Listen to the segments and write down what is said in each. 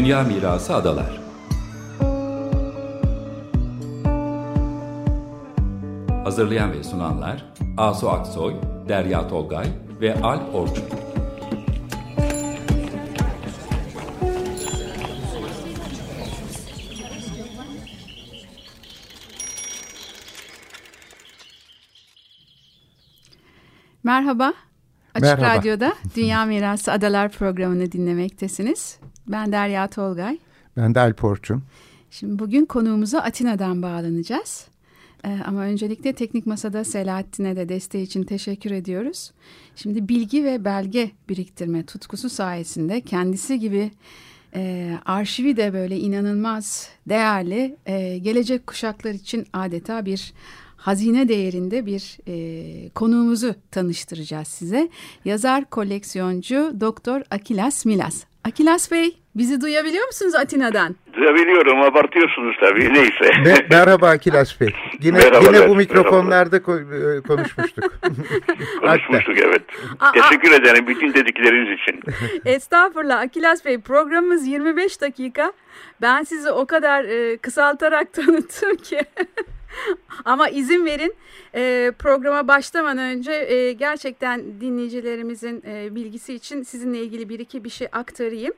Dünya Mirası Adalar Hazırlayan ve sunanlar Asu Aksoy, Derya Tolgay ve Alp Orçun. Merhaba. Açık Merhaba. Radyo'da Dünya Mirası Adalar programını dinlemektesiniz. Ben Derya Tolgay. Ben de Alp Orçun. Şimdi bugün konuğumuza Atina'dan bağlanacağız. Ee, ama öncelikle Teknik Masa'da Selahattin'e de desteği için teşekkür ediyoruz. Şimdi bilgi ve belge biriktirme tutkusu sayesinde kendisi gibi e, arşivi de böyle inanılmaz değerli, e, gelecek kuşaklar için adeta bir hazine değerinde bir e, konuğumuzu tanıştıracağız size. Yazar, koleksiyoncu Doktor Akilas Milas. Akilas Bey, bizi duyabiliyor musunuz Atina'dan? Duyabiliyorum abartıyorsunuz tabii neyse. Me- merhaba Akilas Bey. Yine Merhabalar, yine bu mikrofonlarda ko- e, konuşmuştuk. Konuşmuştuk evet. Aa, Teşekkür ederim bütün dedikleriniz için. Estağfurullah Akilas Bey programımız 25 dakika. Ben sizi o kadar e, kısaltarak tanıttım ki. Ama izin verin e, programa başlamadan önce e, gerçekten dinleyicilerimizin e, bilgisi için sizinle ilgili bir iki bir şey aktarayım.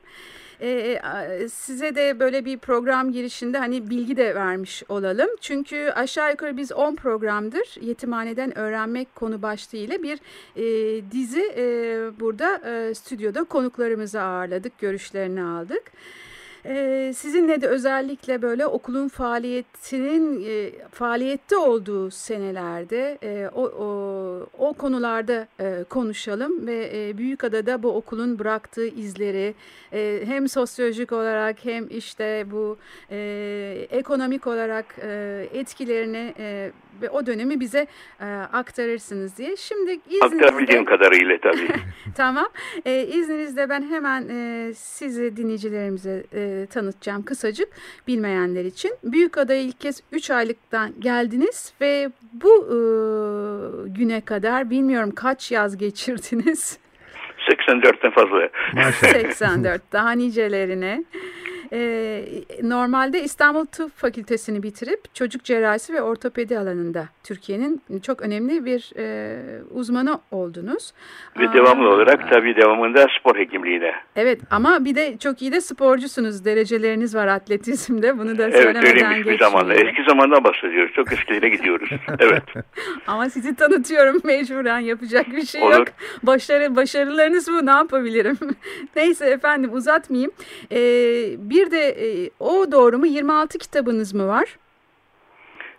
E, a- size de böyle bir program girişinde hani bilgi de vermiş olalım. Çünkü aşağı yukarı biz 10 programdır yetimhaneden öğrenmek konu başlığı ile bir e, dizi e, burada e, stüdyoda konuklarımızı ağırladık, görüşlerini aldık. Ee, sizinle de özellikle böyle okulun faaliyetinin e, faaliyette olduğu senelerde e, o, o, o konularda e, konuşalım ve e, Büyükada'da bu okulun bıraktığı izleri e, hem sosyolojik olarak hem işte bu e, ekonomik olarak e, etkilerini e, ve o dönemi bize e, aktarırsınız diye. Şimdi izninizle... Aktarabildiğim kadarıyla tabii. Tamam. Ee, izninizle ben hemen e, sizi dinleyicilerimize e, tanıtacağım kısacık bilmeyenler için. Büyükada'ya ilk kez 3 aylıktan geldiniz ve bu e, güne kadar bilmiyorum kaç yaz geçirdiniz. 84'ten fazla. Maşallah. 84 daha nicelerine. Ee, normalde İstanbul Tıp Fakültesini bitirip çocuk cerrahisi ve ortopedi alanında Türkiye'nin çok önemli bir e, uzmanı oldunuz. Ve Aa, devamlı olarak tabii devamında spor hekimliğine. Evet ama bir de çok iyi de sporcusunuz. Dereceleriniz var atletizmde. Bunu da Evet söylemeden öyleymiş bir zamanda. Eski zamandan bahsediyoruz. Çok eskilere gidiyoruz. Evet. Ama sizi tanıtıyorum mecburen yapacak bir şey Olur. yok. Başarı, başarılarınız bu ne yapabilirim? Neyse efendim uzatmayayım. Ee, bir de e, o doğru mu 26 kitabınız mı var?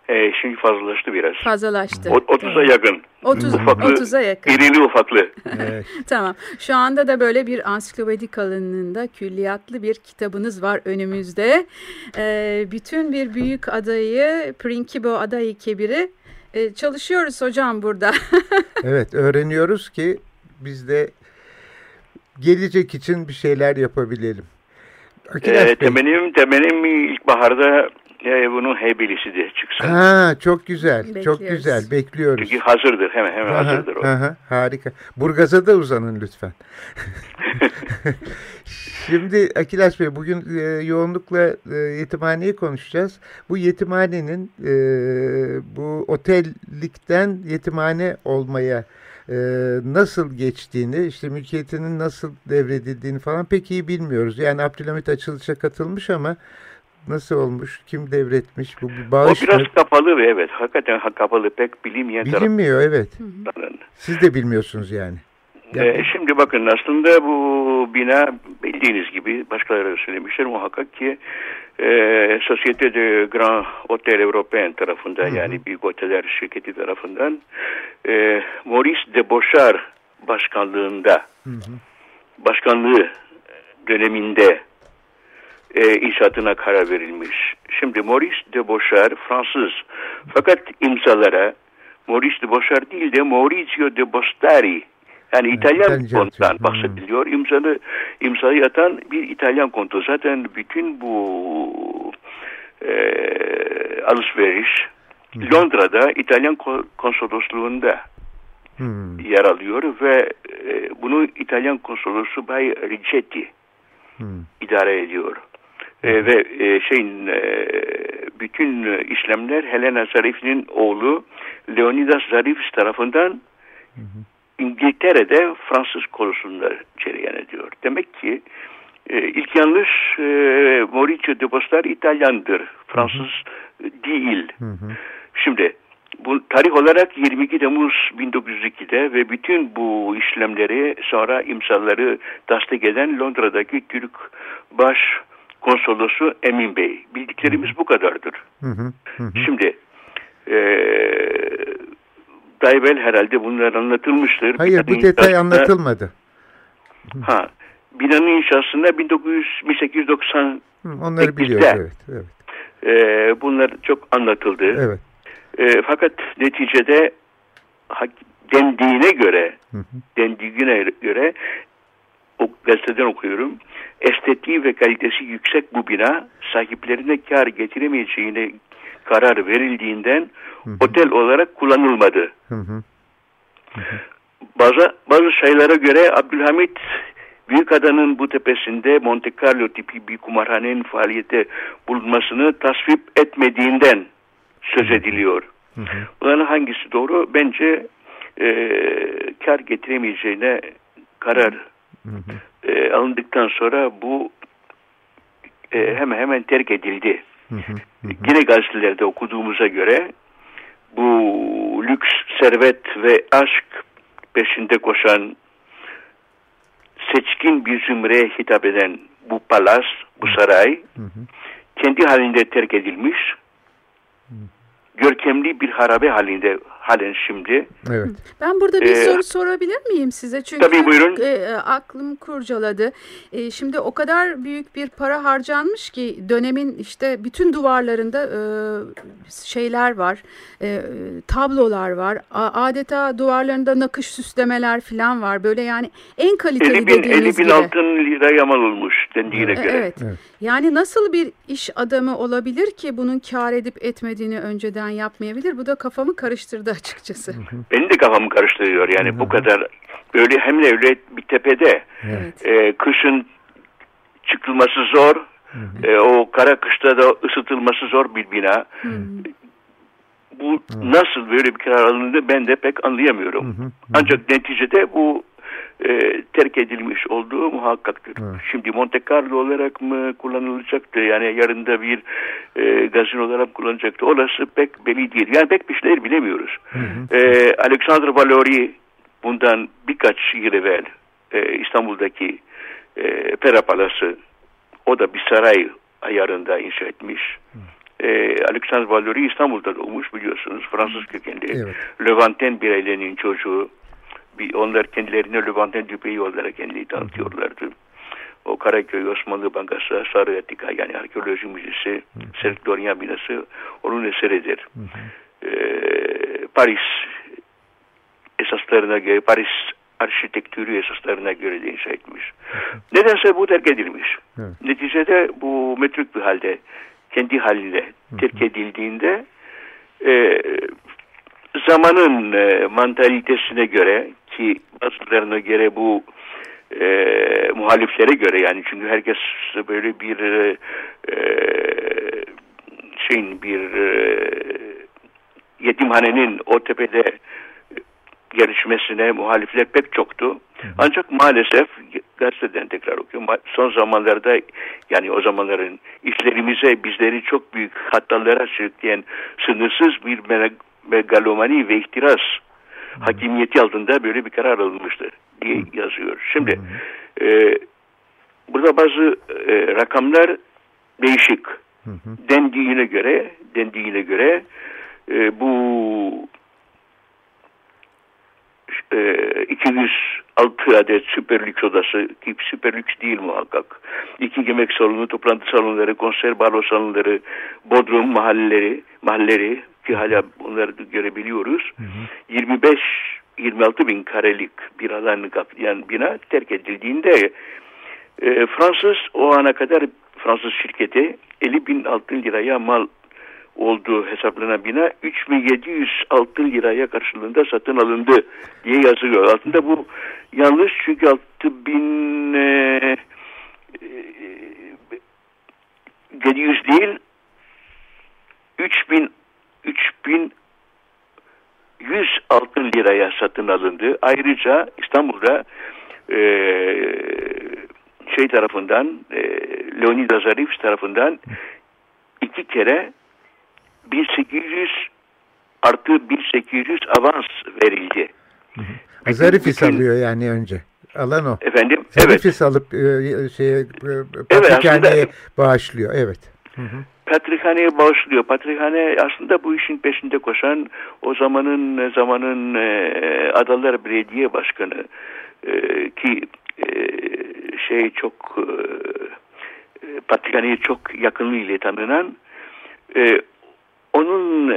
Ee, şimdi fazlalaştı biraz. Fazlalaştı. O- 30'a yakın. 30, Ufaklı. 30'a yakın. İrili ufaklı. Evet. Tamam. Şu anda da böyle bir ansiklopedi kalınlığında külliyatlı bir kitabınız var önümüzde. Ee, bütün bir büyük adayı, Prinkipo adayı kebiri e, çalışıyoruz hocam burada. evet öğreniyoruz ki biz de gelecek için bir şeyler yapabilelim. Akilas Ee, Bey. temenim, temenim ilkbaharda e, bunun heybelisi de çıksın. Ha, çok güzel. Çok Bekliyoruz. güzel. Bekliyoruz. Çünkü hazırdır. Hemen hemen Aha, hazırdır o. aha, harika. Burgaz'a da uzanın lütfen. Şimdi Akilas Bey bugün e, yoğunlukla e, yetimhaneyi konuşacağız. Bu yetimhanenin e, bu otellikten yetimhane olmaya e, nasıl geçtiğini, işte mülkiyetinin nasıl devredildiğini falan pek iyi bilmiyoruz. Yani Abdülhamit açılışa katılmış ama nasıl olmuş, kim devretmiş, bu bir O bağış mı? biraz kapalı ve evet hakikaten ha- kapalı pek bilinmeyen Bilinmiyor evet. tarafından. Siz de bilmiyorsunuz yani. Ee, şimdi bakın aslında bu bina bildiğiniz gibi başkaları da söylemişler muhakkak ki e, Societe de Grand Hotel Européen tarafından yani Büyük Oteller Şirketi tarafından e, Maurice de Bochard başkanlığında başkanlığı döneminde e, inşaatına karar verilmiş. Şimdi Maurice de Bochard Fransız. Fakat imzalara Maurice de Bochard değil de Maurizio de Bostari yani İtalyan kontudan atıyor. bahsediliyor. İmzalı, imzayı atan bir İtalyan kontu. Zaten bütün bu e, alışveriş Londra'da İtalyan ko- konsolosluğunda Hmm. yer alıyor ve e, bunu İtalyan konsolosu Bay Ricetti hmm. idare ediyor. E, ve e, şeyin e, bütün işlemler Helena Zarif'in oğlu Leonidas Zarif tarafından hı İngiltere'de Fransız konusunda cereyan ediyor. Demek ki e, ilk yanlış e, Mauricio de Bostar İtalyandır. Fransız hı hı. değil. Hı hı. Şimdi bu tarih olarak 22 Temmuz 1902'de ve bütün bu işlemleri sonra imzaları tasdik eden Londra'daki Türk baş konsolosu Emin Bey. Bildiklerimiz bu kadardır. Hı hı hı. Şimdi e, Daybel herhalde bunlar anlatılmıştır. Hayır bu detay anlatılmadı. Ha, binanın inşasında 1990 Onları biliyoruz evet. evet. E, bunlar çok anlatıldı. Evet. E, fakat neticede dendiğine göre hı hı. dendiğine göre o gazeteden okuyorum. Estetiği ve kalitesi yüksek bu bina sahiplerine kar getiremeyeceğine karar verildiğinden hı hı. otel olarak kullanılmadı. Hı hı. Hı hı. Bazı, bazı sayılara göre Abdülhamit Büyükada'nın bu tepesinde Monte Carlo tipi bir kumarhanenin faaliyete bulunmasını tasvip etmediğinden söz ediliyor. Hı hı. Bunların hangisi doğru? Bence e, kar getiremeyeceğine karar hı hı. E, alındıktan sonra bu e, hemen hemen terk edildi. Yine gazetelerde okuduğumuza göre bu lüks, servet ve aşk peşinde koşan seçkin bir zümreye hitap eden bu palas, bu saray kendi halinde terk edilmiş. Görkemli bir harabe halinde halen şimdi. Evet. Ben burada bir ee, soru sorabilir miyim size? Çünkü tabii buyurun. E, aklım kurcaladı. E, şimdi o kadar büyük bir para harcanmış ki dönemin işte bütün duvarlarında e, şeyler var, e, tablolar var. A, adeta duvarlarında nakış süslemeler falan var. Böyle yani en kaliteli 50 bin, dediğiniz 50 bin gibi. altın lira mal olmuş dendiğine e, göre. Evet. evet. Yani nasıl bir iş adamı olabilir ki bunun kar edip etmediğini önceden yapmayabilir? Bu da kafamı karıştırdı açıkçası. Beni de kafamı karıştırıyor. Yani Hı -hı. bu kadar öyle hem de öyle bir tepede evet. e, kışın çıkılması zor. E, o kara kışta da ısıtılması zor bir bina. Hı -hı. Bu Hı. nasıl böyle bir karar alındı ben de pek anlayamıyorum. Hı -hı. Ancak neticede bu e, terk edilmiş olduğu muhakkaktır. Evet. Şimdi Monte Carlo olarak mı kullanılacaktı? Yani yarında bir e, gazino olarak kullanacaktı. Orası pek belli değil. Yani pek bir şeyler bilemiyoruz. Hı hı. E, Alexandre Valori bundan birkaç yıl evvel e, İstanbul'daki e, Pera Palası o da bir saray ayarında inşa etmiş. Hı. E, Alexandre Valori İstanbul'da doğmuş biliyorsunuz. Fransız kökenli. Evet. Levanten bir ailenin çocuğu bir, onlar kendilerine Levanten Düpeyi olarak kendini tanıtıyorlardı. O Karaköy Osmanlı Bankası Sarı Etika yani arkeoloji müzesi Serk Dorian binası onun eseridir. Hı hı. Ee, Paris esaslarına göre Paris arşitektürü esaslarına göre de inşa etmiş. Nedense bu terk edilmiş. Hı. Neticede bu metruk bir halde kendi haline terk edildiğinde e, zamanın e, mantalitesine göre ki bazılarına göre bu e, muhaliflere göre yani çünkü herkes böyle bir e, e şeyin bir e, yetimhanenin o tepede gelişmesine muhalifler pek çoktu. Ancak maalesef gazeteden tekrar okuyorum. Son zamanlarda yani o zamanların işlerimize bizleri çok büyük hatalara sürükleyen sınırsız bir megalomani ve ihtiras hakimiyeti altında böyle bir karar alınmıştı diye yazıyor. Şimdi e, burada bazı e, rakamlar değişik. Dendiğine göre dendiğine göre e, bu e, 206 adet süper lüks odası ki süper lüks değil muhakkak. İki yemek salonu, toplantı salonları, konser balo salonları, bodrum mahalleleri, mahalleleri ki hala bunları görebiliyoruz. Hı hı. 25 26 bin karelik bir alanı kaplayan bina terk edildiğinde e, Fransız o ana kadar Fransız şirketi 50 bin altın liraya mal olduğu hesaplanan bina 3700 altın liraya karşılığında satın alındı diye yazılıyor. Altında bu yanlış çünkü 6000 e, 700 değil 3000 3000 100 altın liraya satın alındı. Ayrıca İstanbul'da e, şey tarafından e, Leonidas Zarif tarafından iki kere 1800 artı 1800 avans verildi. Zarifis alıyor yani önce. Alan o. Efendim? Zarifis evet. alıp e, şeye, e, evet, bağışlıyor. Evet. Hı hı. Patrikhane'ye bağışlıyor. Patrikhane aslında bu işin peşinde koşan o zamanın zamanın e, Adalar Belediye Başkanı e, ki e, şey çok e, Patrikhane'ye çok yakınlığıyla tanınan e, onun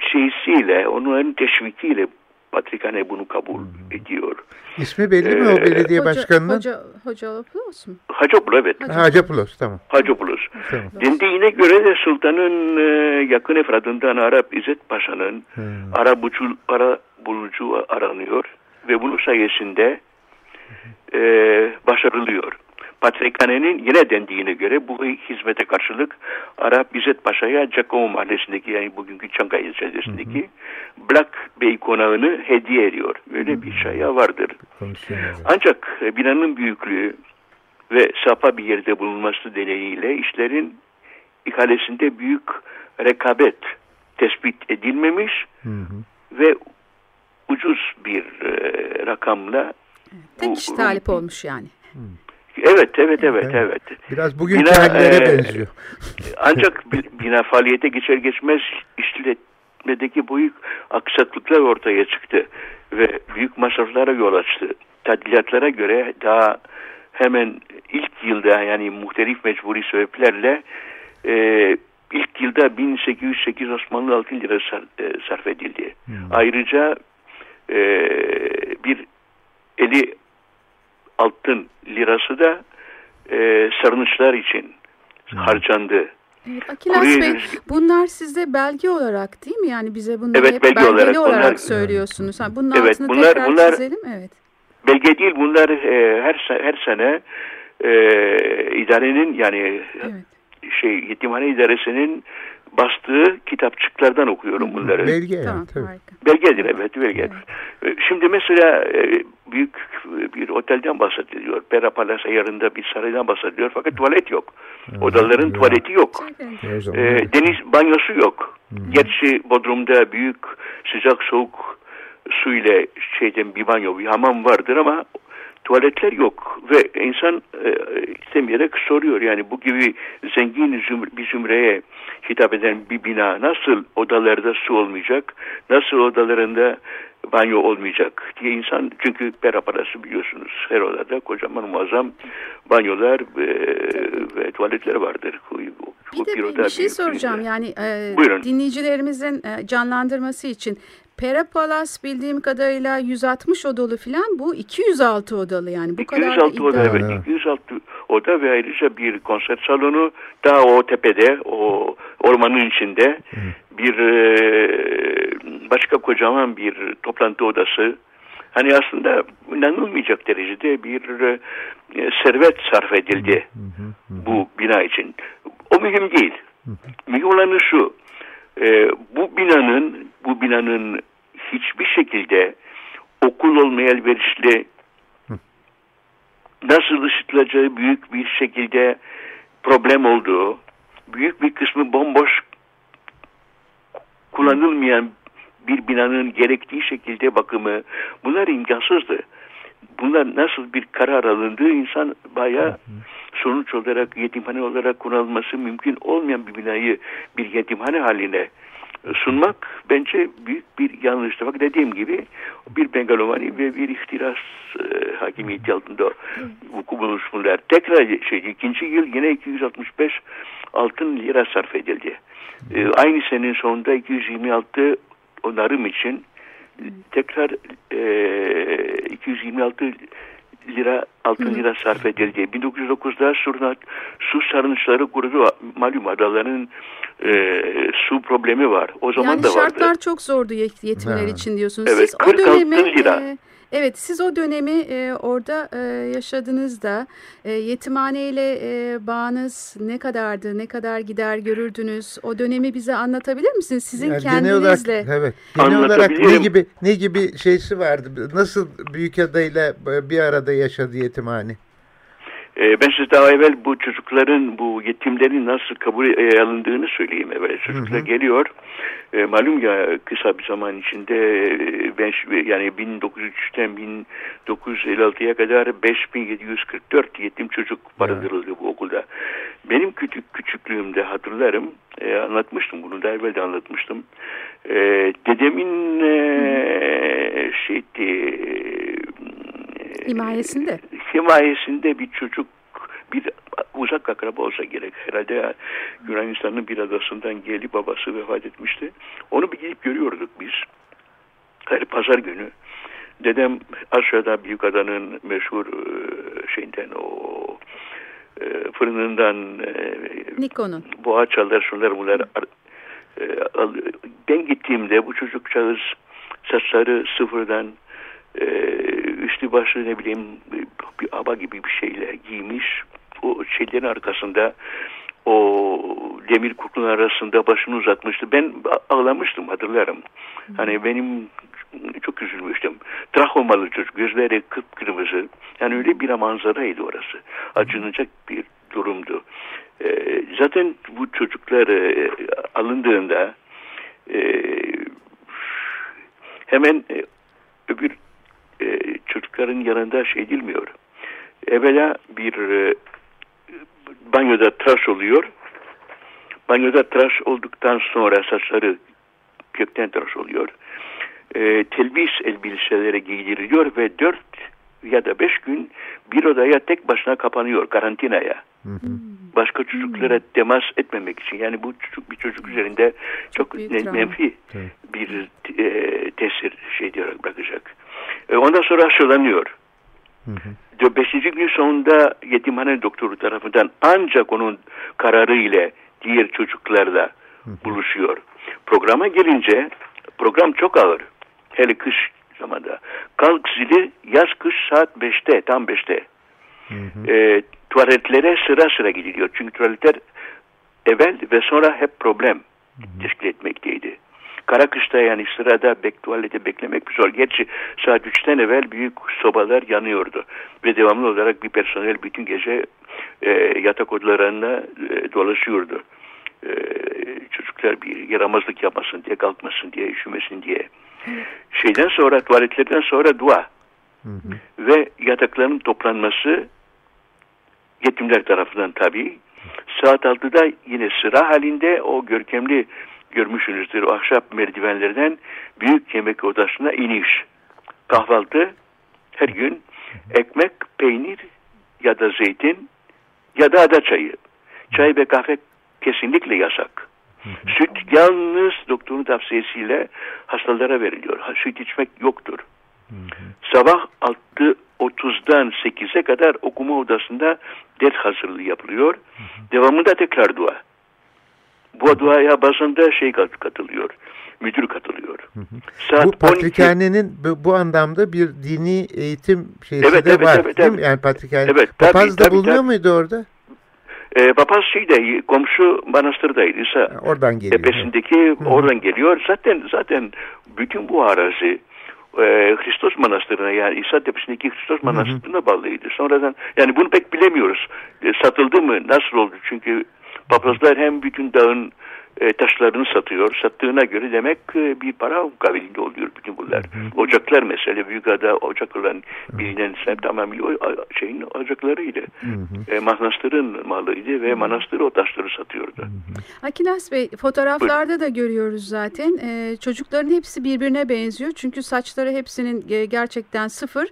şeysiyle, onun teşvikiyle Patrikhane bunu kabul hmm. ediyor. İsmi belli mi o ee, belediye hoca, başkanının? Hoca, mu? Hacopoulos evet. Hacopoulos tamam. Hacopoulos. Tamam. Dendiğine göre de sultanın e, yakın efradından Arap İzzet Paşa'nın hmm. ara, bucu, ara bulucu aranıyor ve bunun sayesinde e, başarılıyor. Patrikhane'nin yine dendiğine göre bu hizmete karşılık Arap İzzet Paşa'ya Giacomo Mahallesi'ndeki yani bugünkü Çankaya ilçesindeki Black Bey konağını hediye ediyor. Böyle bir şey vardır. Ancak e, binanın büyüklüğü ve sapa bir yerde bulunması deneyiyle işlerin ihalesinde büyük rekabet tespit edilmemiş hı hı. ve ucuz bir e, rakamla tek kişi talip olmuş yani. Hı. Evet, evet, evet, evet. Biraz bugünkü bina, hallere e, benziyor. Ancak bina faaliyete geçer geçmez işletmedeki büyük aksaklıklar ortaya çıktı ve büyük masraflara yol açtı. Tadilatlara göre daha hemen ilk yılda yani muhtelif mecburi sebeplerle e, ilk yılda 1808 Osmanlı altın lira sar, e, sarf edildi. Hmm. Ayrıca e, bir eli altın lirası da e, sarınışlar için hmm. harcandı. Evet, Akilas Bey bunlar sizde belge olarak değil mi? Yani bize bunları evet, hep belge belgeli olarak, olarak bunlar, söylüyorsunuz. Yani bunun evet, altını bunlar, tekrar bunlar, çizelim. Evet. Belge değil bunlar e, her her sene e, idarenin yani evet. şey yetimhane idaresinin bastığı kitapçıklardan okuyorum bunları. Belge tamam, tabii. Belgedir evet belge. Evet. Şimdi mesela e, büyük bir otelden bahsediliyor. Pera Palace ayarında bir saraydan bahsediliyor fakat tuvalet yok. Odaların ya. tuvaleti yok. E, deniz banyosu yok. Hı. Gerçi Bodrum'da büyük sıcak soğuk su ile şeyden bir banyo bir hamam vardır ama tuvaletler yok ve insan e, istemeyerek soruyor. Yani bu gibi zengin zümre, bir zümreye hitap eden bir bina nasıl odalarda su olmayacak, nasıl odalarında banyo olmayacak diye insan çünkü pera parası biliyorsunuz her odada kocaman muazzam banyolar ve, ve tuvaletler vardır. Bir de bir, bir şey soracağım. Yani e, dinleyicilerimizin e, canlandırması için Pera Palace bildiğim kadarıyla 160 odalı falan bu 206 odalı yani. Bu 206 kadar oda evet 206 oda ve ayrıca bir konser salonu daha o tepede o ormanın içinde bir e, başka kocaman bir toplantı odası. Hani aslında inanılmayacak derecede bir e, servet sarf edildi bu bina için. O mühim değil. Mühim olanı şu. E, bu binanın bu binanın hiçbir şekilde okul olmaya elverişli nasıl ışıtılacağı büyük bir şekilde problem olduğu, büyük bir kısmı bomboş kullanılmayan bir binanın gerektiği şekilde bakımı bunlar imkansızdı. Bunlar nasıl bir karar alındığı insan bayağı sonuç olarak yetimhane olarak kullanılması mümkün olmayan bir binayı bir yetimhane haline sunmak bence büyük bir yanlıştı. Bak dediğim gibi bir Bengalomani ve bir ihtiras e, hakimiyeti altında vuku bulmuş bunlar. Tekrar şey, ikinci yıl yine 265 altın lira sarf edildi. E, aynı senenin sonunda 226 onarım için tekrar e, 226 lira altın lira sarf edildi. 1909'da Surnak su sarnıçları kurudu. Malum adaların e, su problemi var. O zaman yani da vardı. şartlar çok zordu yetimler ha. için diyorsunuz. Evet, Siz o dönemi lira. E, Evet siz o dönemi e, orada e, yaşadığınızda e, yetimhaneyle e, bağınız ne kadardı? Ne kadar gider görürdünüz? O dönemi bize anlatabilir misiniz? Sizin Yani kendinizle. Genel olarak, evet. Genel olarak ne gibi ne gibi şeysi vardı? Nasıl Büyükada'yla bir arada yaşadı yetimhane? Ee, ben size daha evvel bu çocukların, bu yetimlerin nasıl kabul e, alındığını söyleyeyim evvel. Çocuklar Hı hı. geliyor. E, malum ya kısa bir zaman içinde e, ben yani 1903'ten 1956'ya kadar 5744 yetim çocuk barındırıldı bu okulda. Benim küçük küçüklüğümde hatırlarım, e, anlatmıştım bunu da evvel de anlatmıştım. E, dedemin e, şeydi, e, Himayesinde. Himayesinde bir çocuk bir uzak akraba olsa gerek. Herhalde Yunanistan'ın bir adasından geldi babası vefat etmişti. Onu bir gidip görüyorduk biz. Her pazar günü. Dedem aşağıda Büyükada'nın meşhur e, şeyinden o e, fırınından e, Nikon'un. boğa çalar şunlar bunlar ben gittiğimde bu çocukcağız saçları sıfırdan üstü başı ne bileyim bir aba gibi bir şeyle giymiş o şeylerin arkasında o demir kutunun arasında başını uzatmıştı. Ben ağlamıştım hatırlarım. Hani benim çok üzülmüştüm. Trahomalı çocuk gözleri kıpkırmızı. Yani öyle bir manzaraydı orası. Acınacak bir durumdu. Ee, zaten bu çocuklar e, alındığında e, hemen e, öbür e, çocukların yanında şey edilmiyor. Evvela bir e, banyoda tıraş oluyor. Banyoda tıraş olduktan sonra saçları kökten tıraş oluyor. E, telbis elbiselere giydiriliyor ve dört ya da beş gün bir odaya tek başına kapanıyor karantinaya. Başka çocuklara temas etmemek için. Yani bu çocuk bir çocuk üzerinde çok, büyük ne- menfi bir e, tesir şey diyerek bırakacak. E, ondan sonra aşılanıyor. Hı Beşinci gün sonunda yetimhane doktoru tarafından ancak onun kararı ile diğer çocuklarla buluşuyor. Programa gelince program çok ağır. Hele kış zamanda. Kalk zili yaz kış saat 5'te tam 5'te. E, tuvaletlere sıra sıra gidiliyor. Çünkü tuvaletler evvel ve sonra hep problem teşkil etmekteydi. Kara kışta yani sırada bek, tuvalete beklemek zor. Gerçi saat 3'ten evvel büyük sobalar yanıyordu. Ve devamlı olarak bir personel bütün gece e, yatak odalarında e, dolaşıyordu. E, çocuklar bir yaramazlık yapmasın diye, kalkmasın diye, üşümesin diye. Şeyden sonra, tuvaletlerden sonra dua. Ve yatakların toplanması yetimler tarafından tabii. Saat 6'da yine sıra halinde o görkemli görmüşsünüzdür o ahşap merdivenlerden büyük yemek odasına iniş. Kahvaltı her gün ekmek, peynir ya da zeytin ya da ada çayı. Çay ve kahve kesinlikle yasak. Süt yalnız doktorun tavsiyesiyle hastalara veriliyor. Süt içmek yoktur. Sabah 6.30'dan 8'e kadar okuma odasında ders hazırlığı yapılıyor. Devamında tekrar dua. Bu duaya bazen de şey kat- katılıyor. Müdür katılıyor. Saat Bu 12 Patrikhane'nin bu, bu anlamda bir dini eğitim şeysi Evet, de evet, var evet, değil mi? evet. Yani Patrikhane. Evet, tabii, Papaz da tabii, bulunuyor tabii. muydu orada? e, papaz şeyde komşu manastırdaydı. İsa Oradan geliyor. tepesindeki oradan geliyor. Zaten zaten bütün bu arazi e, Hristos Manastırı'na yani İsa Tepesi'ndeki Hristos Manastırı'na bağlıydı. Sonradan yani bunu pek bilemiyoruz. E, satıldı mı? Nasıl oldu? Çünkü papazlar hem bütün dağın e, taşlarını satıyor. Sattığına göre demek e, bir para mukabilinde oluyor bütün bunlar. Ocaklar mesela Büyükada ocak olan bilinen sen tamamıyla şeyin ocaklarıydı. E, manastırın malıydı ve manastır o taşları satıyordu. Akilas Bey fotoğraflarda da görüyoruz zaten. Ee, çocukların hepsi birbirine benziyor. Çünkü saçları hepsinin e, gerçekten sıfır.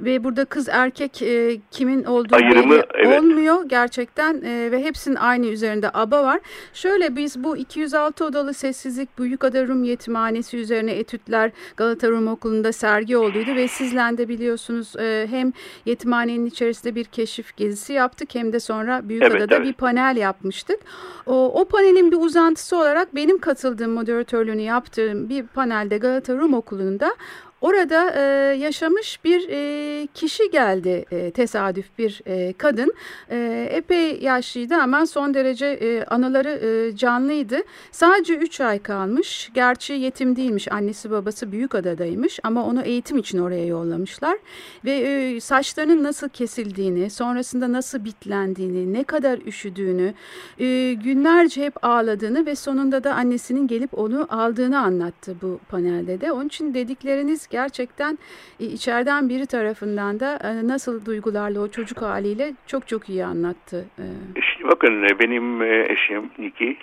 Ve burada kız erkek e, kimin olduğu Ayrımı, belli evet. olmuyor gerçekten. E, ve hepsinin aynı üzerinde aba var. Şöyle biz bu 206 odalı sessizlik Büyükada Rum Yetimhanesi üzerine etütler Galata Rum Okulu'nda sergi olduydu. Ve sizle de biliyorsunuz e, hem yetimhanenin içerisinde bir keşif gezisi yaptık hem de sonra Büyükada'da Evet, evet. bir panel yapmıştık. O, o panelin bir uzantısı olarak benim katıldığım moderatörlüğünü yaptığım bir panelde Galata Rum Okulu'nda Orada e, yaşamış bir e, kişi geldi e, tesadüf bir e, kadın. E, epey yaşlıydı ama son derece e, anıları e, canlıydı. Sadece 3 ay kalmış. Gerçi yetim değilmiş. Annesi babası büyük adadaymış ama onu eğitim için oraya yollamışlar. Ve e, saçlarının nasıl kesildiğini, sonrasında nasıl bitlendiğini, ne kadar üşüdüğünü, e, günlerce hep ağladığını ve sonunda da annesinin gelip onu aldığını anlattı bu panelde de. Onun için dedikleriniz gerçekten e, içeriden biri tarafından da e, nasıl duygularla o çocuk haliyle çok çok iyi anlattı. E. Şimdi bakın benim eşim Niki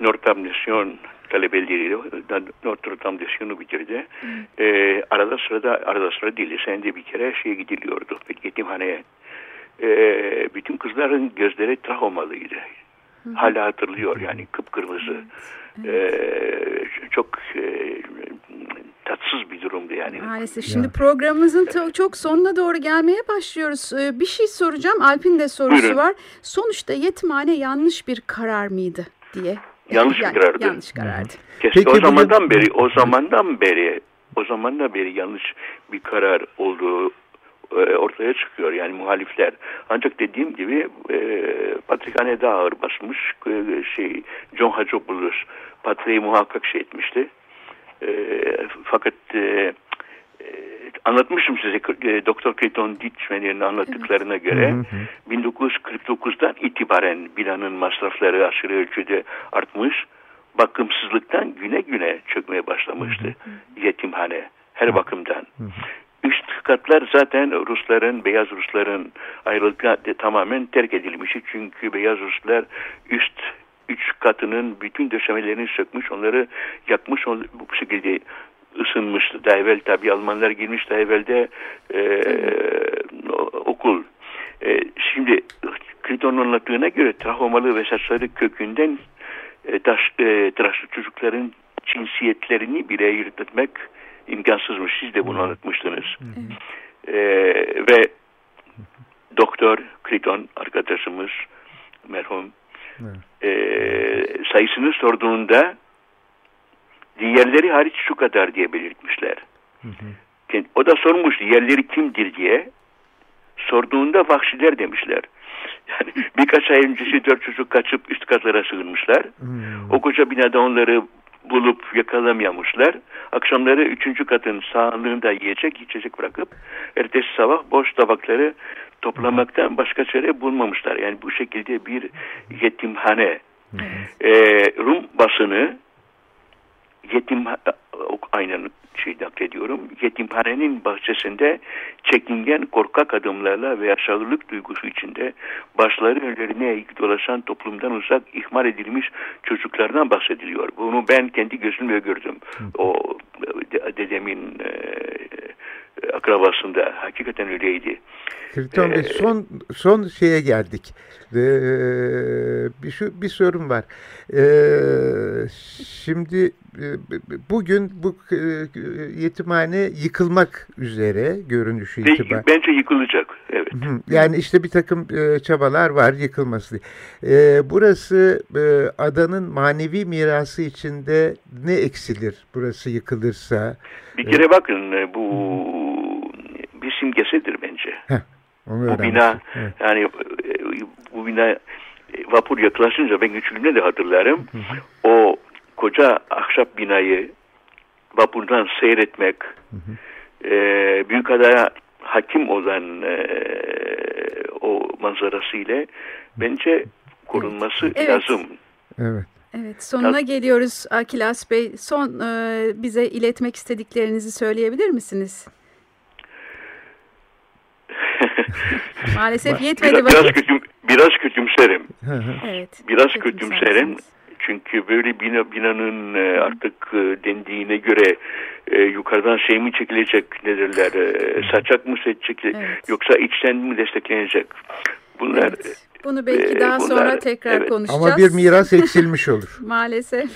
Nortamnesyon talebeliğiyle Notre Dame de bitirdi. Hmm. Ee, arada sırada arada sırada değil. Senede bir kere şeye gidiliyordu. Yetimhaneye. Ee, bütün kızların gözleri travmalıydı. Hala hatırlıyor yani kıpkırmızı. Ee, çok e, tatsız bir durumdu yani. Maalesef. Şimdi ya. programımızın çok sonuna doğru gelmeye başlıyoruz. Ee, bir şey soracağım. Alp'in de sorusu Buyurun. var. Sonuçta yetimhane yanlış bir karar mıydı diye. Yanlış yani, bir karardı. Yanlış karardı. Keşke Peki, o zamandan beri, o zamandan beri, o zamandan beri yanlış bir karar olduğu e, ortaya çıkıyor yani muhalifler. Ancak dediğim gibi e, Patrikhane daha ağır basmış. E, şey John Hacopoulos Patriği muhakkak şey etmişti. E, fakat e, e, anlatmışım size e, Doktor Clayton Ditchman'ın anlattıklarına göre 1949'dan itibaren binanın masrafları aşırı ölçüde artmış. Bakımsızlıktan güne güne çökmeye başlamıştı yetimhane her bakımdan. Üst katlar zaten Rusların, beyaz Rusların ayrılıkla tamamen terk edilmişti. Çünkü beyaz Ruslar üst üç katının bütün döşemelerini sökmüş, onları yakmış, bu şekilde ısınmıştı. Daha evvel tabi Almanlar girmiş, daha evvelde e, okul. E, şimdi Kriton'un anlattığına göre travmalı ve saçları kökünden e, taş, e, tıraşlı çocukların cinsiyetlerini bile ayırt etmek imkansızmış. Siz de bunu anlatmıştınız. E, ve Doktor Kriton arkadaşımız merhum e, sayısını sorduğunda diğerleri hariç şu kadar diye belirtmişler. Hı hı. O da sormuş diğerleri kimdir diye. Sorduğunda vahşiler demişler. Yani birkaç ay öncesi dört çocuk kaçıp üst katlara sığınmışlar. Hmm. O koca binada onları bulup yakalamayamışlar. Akşamları üçüncü katın sağlığında yiyecek içecek bırakıp ertesi sabah boş tabakları toplamaktan başka çare bulmamışlar. Yani bu şekilde bir yetimhane. Ee, Rum basını yetim aynen şey naklediyorum. Yetimhanenin bahçesinde çekingen korkak adımlarla ve aşağılık duygusu içinde başları önlerine eğik dolaşan toplumdan uzak ihmal edilmiş çocuklardan bahsediliyor. Bunu ben kendi gözümle gördüm. O dedemin e, akrabasında hakikaten öyleydi. Kriton Bey ee, son son şeye geldik. Ee, bir şu bir sorun var. Ee, şimdi e, bugün bu e, yetimhane yıkılmak üzere görünüşü itibariyle. Bence yıkılacak. Evet. Yani işte bir takım e, çabalar var yıkılması. Burası adanın manevi mirası içinde ne eksilir burası yıkılırsa? Bir kere bakın bu bir simgesidir bence. Heh. Onu bu bina evet. yani e, bu bina e, vapur yaklaşınca ben küçüklüğümde de hatırlarım. Hı hı. O koca ahşap binayı vapurdan seyretmek hı hı. E, Büyükada'ya hakim olan e, o manzarası ile bence korunması evet. lazım. Evet. Evet sonuna geliyoruz Akilas Bey. Son e, bize iletmek istediklerinizi söyleyebilir misiniz? Maalesef yetmedi. Biraz, biraz, kötüm, biraz kötümserim. evet. Biraz kötümserim. Çünkü böyle bina, binanın e, artık e, dendiğine göre e, yukarıdan şey mi çekilecek ne derler e, saçak mı çekilecek evet. yoksa içten mi desteklenecek? Bunlar evet. Bunu belki daha bunlar, sonra tekrar evet. konuşacağız. Ama bir miras eksilmiş olur. Maalesef.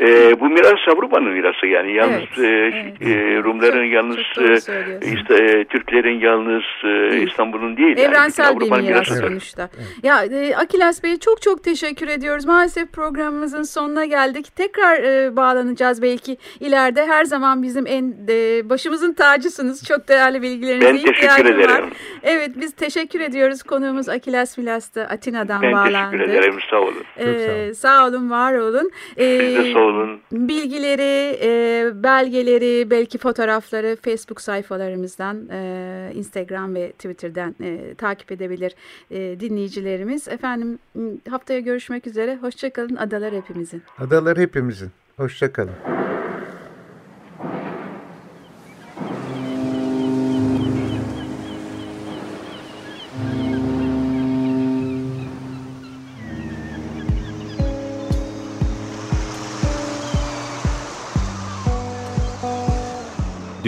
E, bu miras Avrupa'nın mirası yani yalnız evet, e, evet. E, Rumların çok, yalnız çok e, işte, e, Türklerin yalnız e, İstanbul'un değil. Evrensel yani, bir miras mirası sonuçta. Evet. Ya e, Akilas Bey çok çok teşekkür ediyoruz. Maalesef programımızın sonuna geldik. Tekrar e, bağlanacağız belki ileride. Her zaman bizim en e, başımızın tacısınız. Çok değerli bilgilerinize ben ihtiyacım var. Evet biz teşekkür ediyoruz. Konuğumuz Akilas Vilastı Atina'dan ben bağlandı. Ben teşekkür ederim. Sağ olun. Ee, sağ olun. Sağ olun, var olun. Ee, Siz de sağ olun. Bilgileri, e, belgeleri, belki fotoğrafları Facebook sayfalarımızdan, e, Instagram ve Twitter'dan e, takip edebilir e, dinleyicilerimiz. Efendim haftaya görüşmek üzere. Hoşçakalın. Adalar hepimizin. Adalar hepimizin. Hoşçakalın.